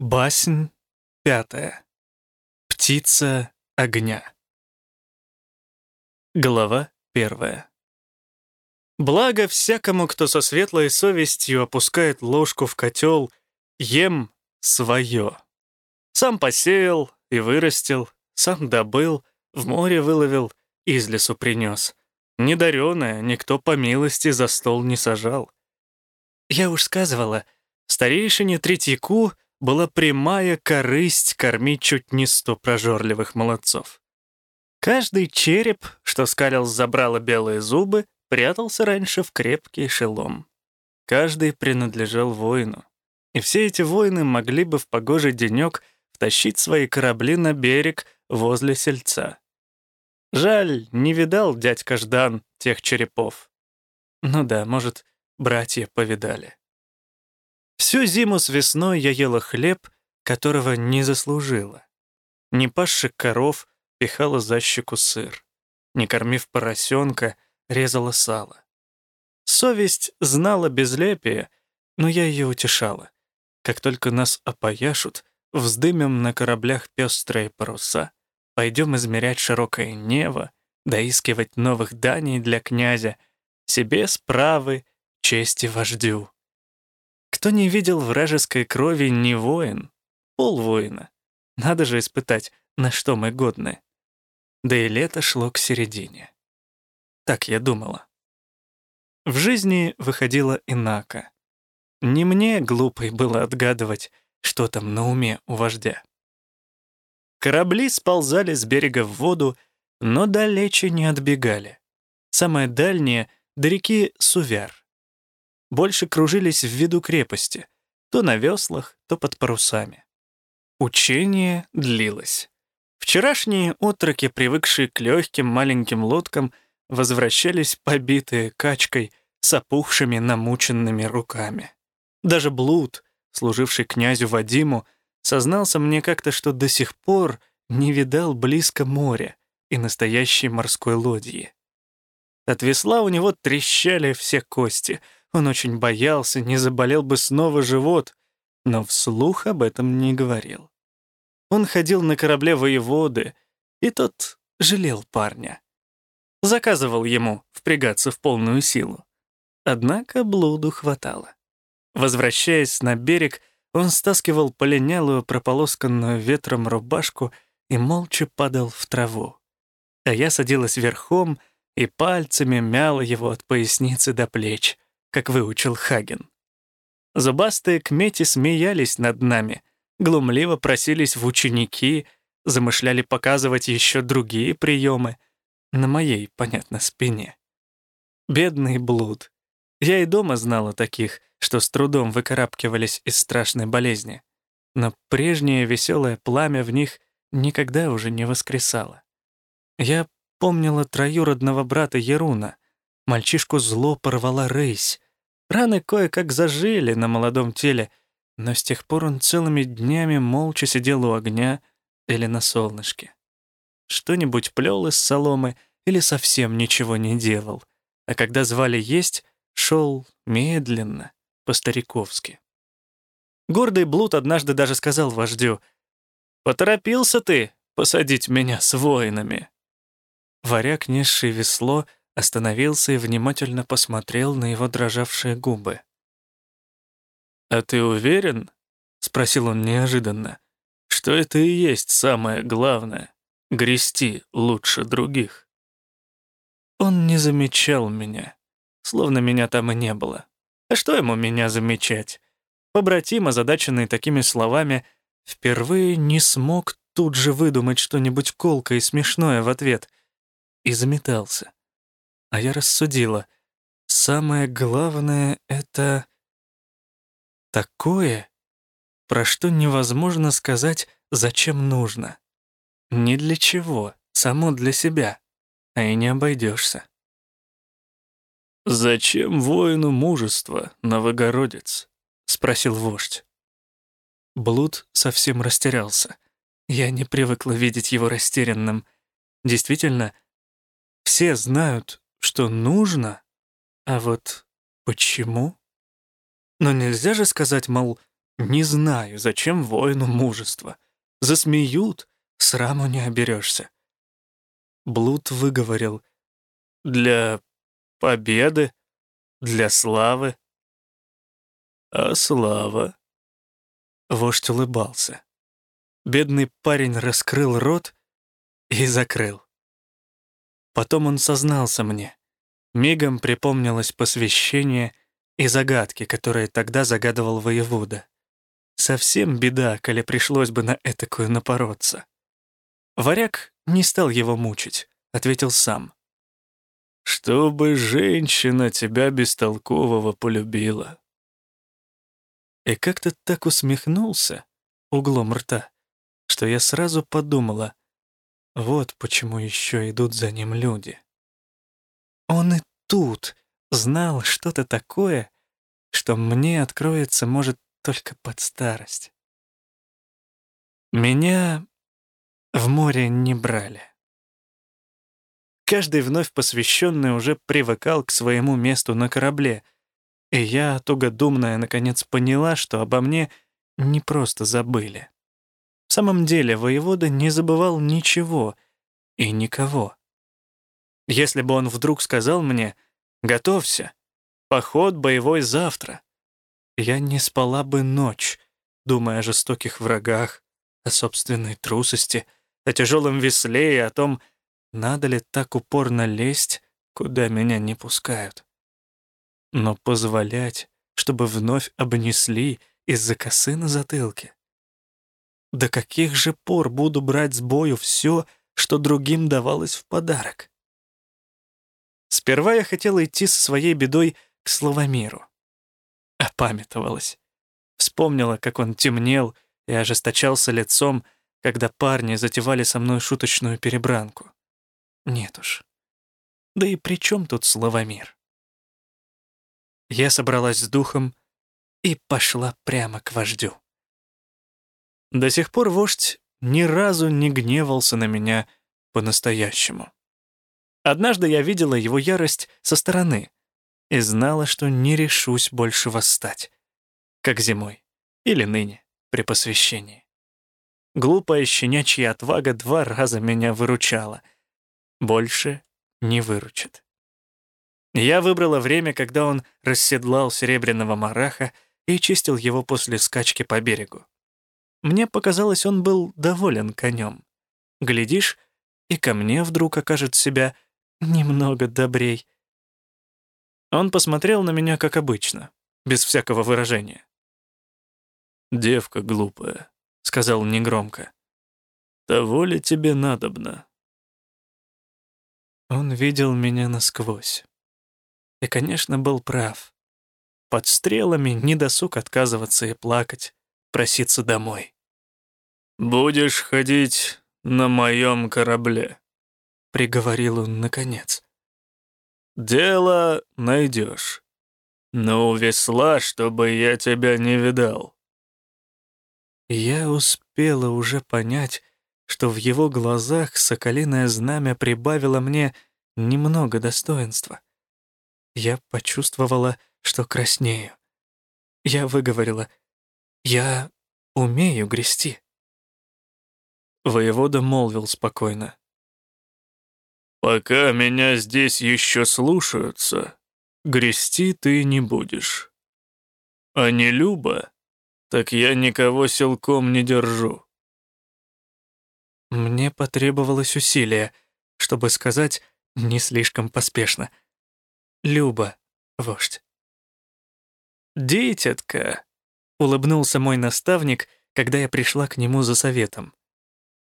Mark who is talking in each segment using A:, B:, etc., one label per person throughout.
A: Баснь пятая. Птица огня. Глава первая. Благо всякому, кто со светлой совестью опускает ложку в котел, ем свое. Сам посеял и вырастил, сам добыл, в море выловил, из лесу принес. Недаренное никто по милости за стол не сажал. Я уж сказывала, старейшине Третьяку — была прямая корысть кормить чуть не сто прожорливых молодцов. Каждый череп, что скалил забрало белые зубы, прятался раньше в крепкий шелом. Каждый принадлежал воину. И все эти воины могли бы в погожий денек втащить свои корабли на берег возле сельца. Жаль, не видал дядька Ждан тех черепов. Ну да, может, братья повидали. Всю зиму с весной я ела хлеб, которого не заслужила. Не пасши коров, пихала за щеку сыр. Не кормив поросенка, резала сало. Совесть знала безлепие, но я ее утешала. Как только нас опояшут, вздымем на кораблях пестрые паруса, пойдем измерять широкое небо, доискивать новых даний для князя, себе справы, чести вождю. Кто не видел вражеской крови, не воин, пол воина. Надо же испытать, на что мы годны. Да и лето шло к середине. Так я думала. В жизни выходило инако. Не мне, глупой, было отгадывать, что там на уме у вождя. Корабли сползали с берега в воду, но далече не отбегали. Самое дальнее — до реки Сувяр больше кружились в виду крепости, то на веслах, то под парусами. Учение длилось. Вчерашние отроки, привыкшие к легким маленьким лодкам, возвращались побитые качкой с опухшими намученными руками. Даже Блуд, служивший князю Вадиму, сознался мне как-то, что до сих пор не видал близко моря и настоящей морской лодьи. От весла у него трещали все кости — он очень боялся, не заболел бы снова живот, но вслух об этом не говорил. Он ходил на корабле воеводы, и тот жалел парня. Заказывал ему впрягаться в полную силу. Однако блуду хватало. Возвращаясь на берег, он стаскивал полинялую, прополосканную ветром рубашку и молча падал в траву. А я садилась верхом и пальцами мяла его от поясницы до плеч как выучил Хаген. Зубастые кмети смеялись над нами, глумливо просились в ученики, замышляли показывать еще другие приемы, на моей, понятно, спине. Бедный блуд. Я и дома знала таких, что с трудом выкарабкивались из страшной болезни. Но прежнее веселое пламя в них никогда уже не воскресало. Я помнила троюродного брата Еруна. Мальчишку зло порвала рысь, Раны кое-как зажили на молодом теле, но с тех пор он целыми днями молча сидел у огня или на солнышке. Что-нибудь плел из соломы или совсем ничего не делал, а когда звали есть, шел медленно, по-стариковски. Гордый Блуд однажды даже сказал вождю, «Поторопился ты посадить меня с воинами». Варяг, несший весло, остановился и внимательно посмотрел на его дрожавшие губы. «А ты уверен?» — спросил он неожиданно. «Что это и есть самое главное — грести лучше других?» Он не замечал меня, словно меня там и не было. А что ему меня замечать? Побратим, озадаченный такими словами, впервые не смог тут же выдумать что-нибудь колкое и смешное в ответ и заметался. А я рассудила. Самое главное — это такое, про что невозможно сказать, зачем нужно. Не для чего, само для себя, а и не обойдешься. «Зачем воину мужество, новогородец?» — спросил вождь. Блуд совсем растерялся. Я не привыкла видеть его растерянным. Действительно, все знают, что нужно, а вот почему? Но нельзя же сказать, мол, Не знаю, зачем воину мужество. Засмеют, сраму не оберешься. Блуд выговорил. Для победы, для славы. А слава? Вождь улыбался. Бедный парень раскрыл рот и закрыл. Потом он сознался мне. Мигом припомнилось посвящение и загадки, которые тогда загадывал воевода. Совсем беда, коли пришлось бы на этакую напороться. Варяг не стал его мучить, ответил сам. «Чтобы женщина тебя бестолкового полюбила». И как-то так усмехнулся углом рта, что я сразу подумала, вот почему еще идут за ним люди. Он и тут знал что-то такое, что мне откроется, может, только под старость. Меня в море не брали. Каждый вновь посвященный уже привыкал к своему месту на корабле, и я, тугодумная, наконец поняла, что обо мне не просто забыли. Самом деле, воевода не забывал ничего и никого. Если бы он вдруг сказал мне «Готовься, поход боевой завтра», я не спала бы ночь, думая о жестоких врагах, о собственной трусости, о тяжелом весле и о том, надо ли так упорно лезть, куда меня не пускают. Но позволять, чтобы вновь обнесли из-за косы на затылке. До каких же пор буду брать с бою все, что другим давалось в подарок? Сперва я хотела идти со своей бедой к Славомиру. Опамятовалась. Вспомнила, как он темнел и ожесточался лицом, когда парни затевали со мной шуточную перебранку. Нет уж. Да и при чем тут Славомир? Я собралась с духом и пошла прямо к вождю. До сих пор вождь ни разу не гневался на меня по-настоящему. Однажды я видела его ярость со стороны и знала, что не решусь больше восстать, как зимой или ныне при посвящении. Глупая щенячья отвага два раза меня выручала. Больше не выручит. Я выбрала время, когда он расседлал серебряного мараха и чистил его после скачки по берегу. Мне показалось, он был доволен конем. Глядишь, и ко мне вдруг окажет себя немного добрей. Он посмотрел на меня, как обычно, без всякого выражения. «Девка глупая», — сказал негромко. «Того ли тебе надобно?» Он видел меня насквозь. И, конечно, был прав. Под стрелами не досуг отказываться и плакать, проситься домой. «Будешь ходить на моем корабле», — приговорил он наконец. «Дело найдешь, но у весла, чтобы я тебя не видал». Я успела уже понять, что в его глазах соколиное знамя прибавило мне немного достоинства. Я почувствовала, что краснею. Я выговорила, «Я умею грести». Воевода молвил спокойно. «Пока меня здесь еще слушаются, грести ты не будешь. А не Люба, так я никого силком не держу». Мне потребовалось усилие, чтобы сказать не слишком поспешно — Люба, вождь. «Дитятка», — улыбнулся мой наставник, когда я пришла к нему за советом.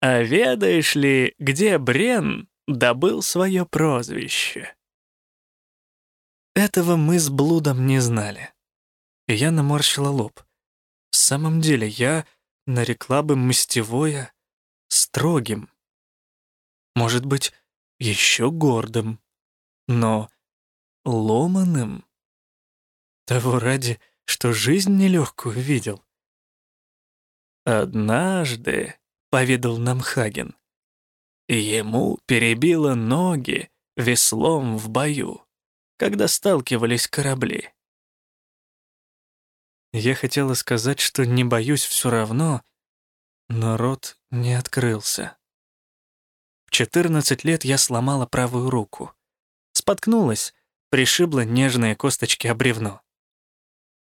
A: «А ведаешь ли, где Брен добыл свое прозвище?» Этого мы с блудом не знали. Я наморщила лоб. В самом деле, я нарекла бы мстевое строгим. Может быть, еще гордым. Но ломаным. Того ради, что жизнь нелегкую видел. «Однажды», — поведал нам Хаген, — ему перебило ноги веслом в бою, когда сталкивались корабли. Я хотела сказать, что не боюсь все равно, но рот не открылся. В 14 лет я сломала правую руку. Споткнулась, пришибла нежные косточки об бревно.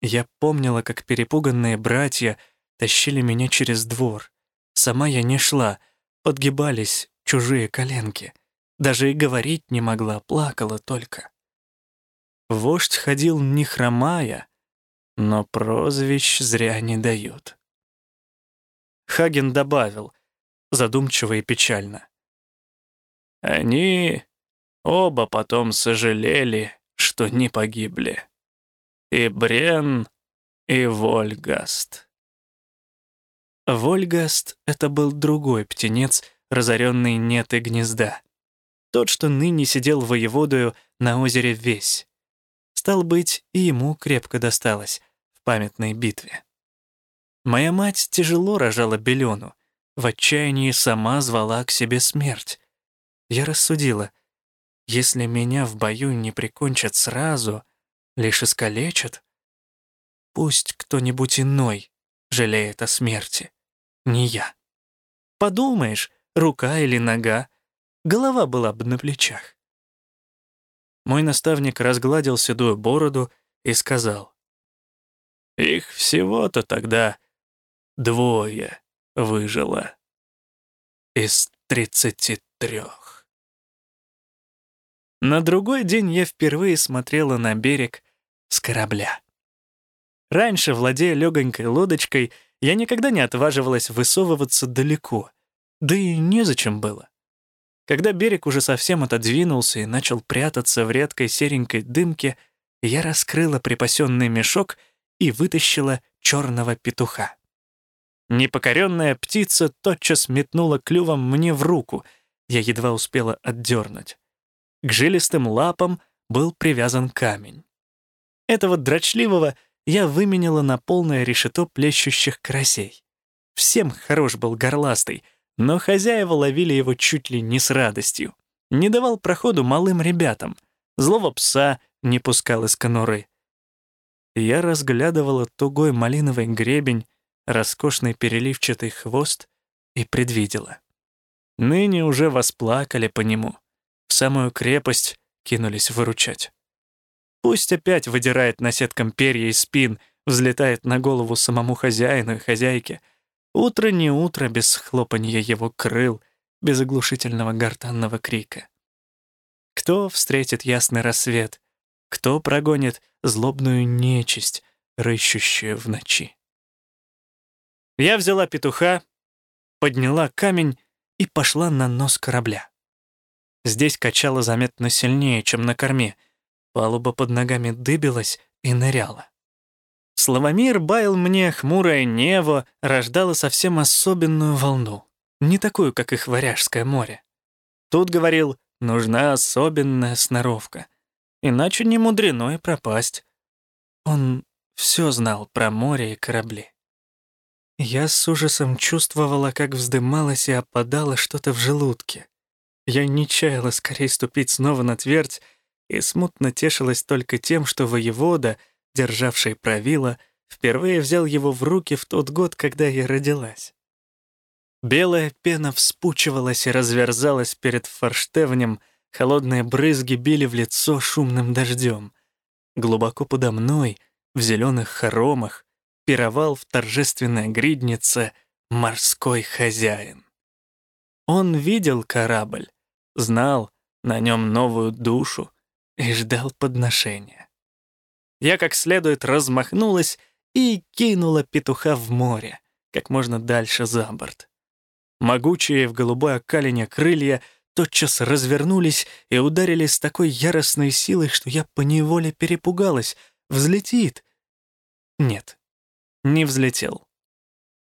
A: Я помнила, как перепуганные братья тащили меня через двор. Сама я не шла, подгибались чужие коленки. Даже и говорить не могла, плакала только. Вождь ходил не хромая, но прозвищ зря не дают. Хаген добавил, задумчиво и печально. Они оба потом сожалели, что не погибли. И Брен, и Вольгаст. Вольгаст — это был другой птенец, разоренный нет и гнезда. Тот, что ныне сидел воеводою на озере Весь. Стал быть, и ему крепко досталось в памятной битве. Моя мать тяжело рожала Белену, в отчаянии сама звала к себе смерть. Я рассудила, если меня в бою не прикончат сразу, лишь искалечат, пусть кто-нибудь иной жалеет о смерти, не я. Подумаешь, рука или нога, голова была бы на плечах. Мой наставник разгладил седую бороду и сказал, «Их всего-то тогда двое выжило из тридцати трех». На другой день я впервые смотрела на берег с корабля. Раньше, владея легонькой лодочкой, я никогда не отваживалась высовываться далеко, да и незачем было. Когда берег уже совсем отодвинулся и начал прятаться в редкой серенькой дымке, я раскрыла припасенный мешок и вытащила черного петуха. Непокоренная птица тотчас метнула клювом мне в руку, я едва успела отдернуть. К жилистым лапам был привязан камень. Этого дрочливого я выменила на полное решето плещущих карасей. Всем хорош был горластый, но хозяева ловили его чуть ли не с радостью. Не давал проходу малым ребятам. Злого пса не пускал из конуры. Я разглядывала тугой малиновый гребень, роскошный переливчатый хвост и предвидела. Ныне уже восплакали по нему. В самую крепость кинулись выручать. Пусть опять выдирает наседком перья и спин, взлетает на голову самому хозяину и хозяйке. Утро не утро без хлопанья его крыл, без оглушительного гортанного крика. Кто встретит ясный рассвет? Кто прогонит злобную нечисть, рыщущую в ночи? Я взяла петуха, подняла камень и пошла на нос корабля. Здесь качало заметно сильнее, чем на корме — Палуба под ногами дыбилась и ныряла. Славомир баял мне хмурое небо рождало совсем особенную волну, не такую, как их Варяжское море. Тут, говорил, нужна особенная сноровка, иначе не мудрено и пропасть. Он все знал про море и корабли. Я с ужасом чувствовала, как вздымалось и опадало что-то в желудке. Я не чаяла скорее ступить снова на твердь, и смутно тешилась только тем, что воевода, державший правило, впервые взял его в руки в тот год, когда я родилась. Белая пена вспучивалась и разверзалась перед форштевнем, холодные брызги били в лицо шумным дождем. Глубоко подо мной, в зеленых хоромах, пировал в торжественной гриднице морской хозяин. Он видел корабль, знал на нем новую душу, и ждал подношения. Я как следует размахнулась и кинула петуха в море, как можно дальше за борт. Могучие в голубой окалине крылья тотчас развернулись и ударили с такой яростной силой, что я поневоле перепугалась. Взлетит. Нет, не взлетел.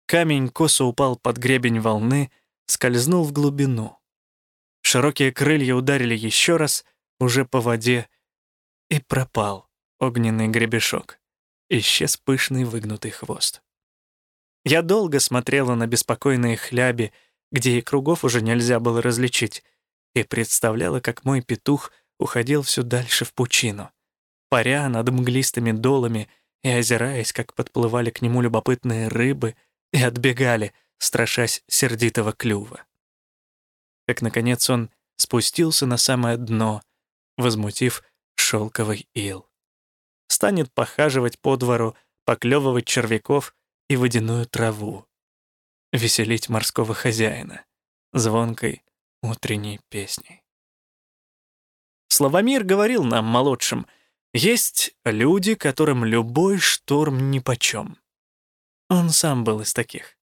A: Камень косо упал под гребень волны, скользнул в глубину. Широкие крылья ударили еще раз — уже по воде, и пропал огненный гребешок. Исчез пышный выгнутый хвост. Я долго смотрела на беспокойные хляби, где и кругов уже нельзя было различить, и представляла, как мой петух уходил все дальше в пучину, паря над мглистыми долами и озираясь, как подплывали к нему любопытные рыбы, и отбегали, страшась сердитого клюва. Как, наконец, он спустился на самое дно, возмутив шелковый ил. Станет похаживать по двору, поклевывать червяков и водяную траву. Веселить морского хозяина звонкой утренней песней. Славомир говорил нам, молодшим, есть люди, которым любой шторм нипочем. Он сам был из таких.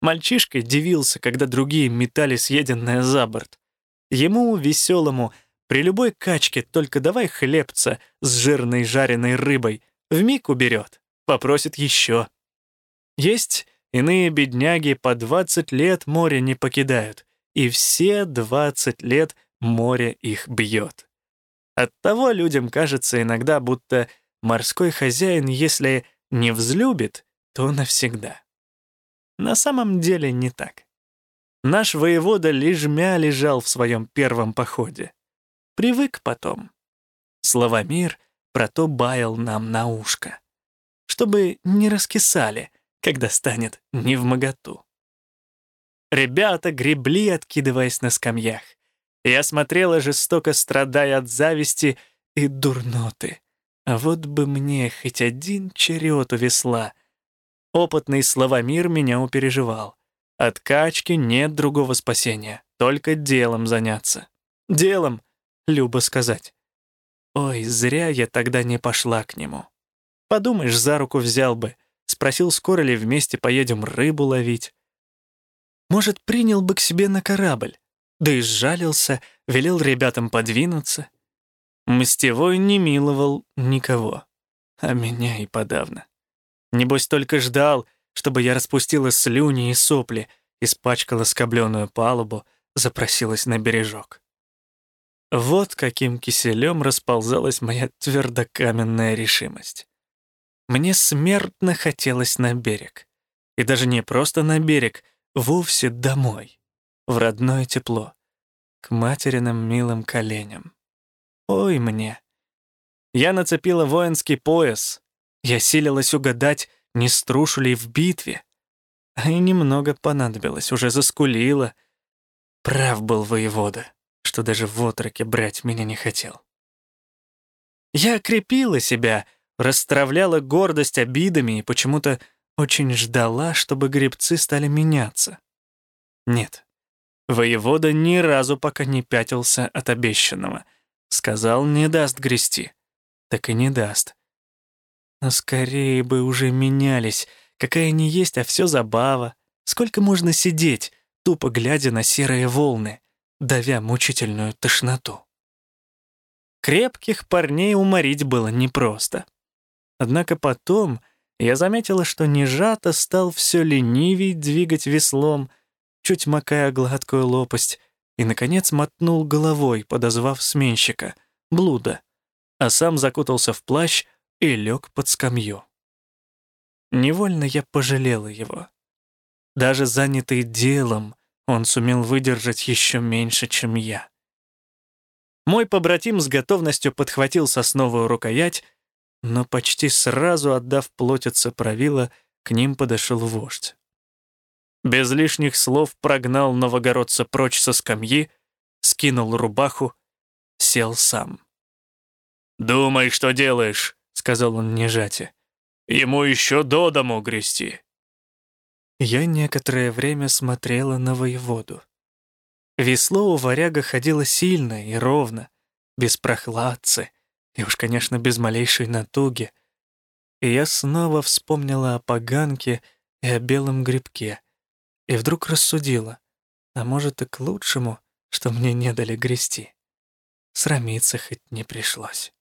A: Мальчишка дивился, когда другие метали съеденное за борт. Ему, веселому, при любой качке только давай хлебца с жирной жареной рыбой, вмиг уберет, попросит еще. Есть иные бедняги по 20 лет море не покидают, и все 20 лет море их бьет. Оттого людям кажется иногда, будто морской хозяин, если не взлюбит, то навсегда. На самом деле не так. Наш воевода лежмя лежал в своем первом походе. Привык потом. Словомир про то баял нам на ушко. Чтобы не раскисали, когда станет не в моготу. Ребята гребли, откидываясь на скамьях. Я смотрела, жестоко страдая от зависти и дурноты. А вот бы мне хоть один черед у. Опытный словомир меня упереживал. От качки нет другого спасения, только делом заняться. Делом, любо сказать. Ой, зря я тогда не пошла к нему. Подумаешь, за руку взял бы, спросил, скоро ли вместе поедем рыбу ловить. Может, принял бы к себе на корабль, да и сжалился, велел ребятам подвинуться. Мстевой не миловал никого, а меня и подавно. Небось, только ждал, чтобы я распустила слюни и сопли, испачкала скобленную палубу, запросилась на бережок. Вот каким киселем расползалась моя твердокаменная решимость. Мне смертно хотелось на берег. И даже не просто на берег, вовсе домой, в родное тепло, к материным милым коленям. Ой мне! Я нацепила воинский пояс, я силилась угадать, не струшу ли в битве. А и немного понадобилось, уже заскулила. Прав был воевода, что даже в отроке брать меня не хотел. Я окрепила себя, расстравляла гордость обидами и почему-то очень ждала, чтобы гребцы стали меняться. Нет, воевода ни разу пока не пятился от обещанного. Сказал, не даст грести. Так и не даст. Но скорее бы уже менялись. Какая не есть, а все забава. Сколько можно сидеть, тупо глядя на серые волны, давя мучительную тошноту? Крепких парней уморить было непросто. Однако потом я заметила, что Нежата стал все ленивей двигать веслом, чуть макая гладкую лопасть, и, наконец, мотнул головой, подозвав сменщика, блуда, а сам закутался в плащ и лег под скамью. Невольно я пожалела его. Даже занятый делом, он сумел выдержать еще меньше, чем я. Мой побратим с готовностью подхватил сосновую рукоять, но почти сразу, отдав плотице правила, к ним подошел вождь. Без лишних слов прогнал новогородца прочь со скамьи, скинул рубаху, сел сам. «Думай, что делаешь», — сказал он нежате. «Ему еще до дому грести». Я некоторое время смотрела на воеводу. Весло у варяга ходило сильно и ровно, без прохладцы, и уж, конечно, без малейшей натуги. И я снова вспомнила о поганке и о белом грибке, и вдруг рассудила, а может и к лучшему, что мне не дали грести. Срамиться хоть не пришлось.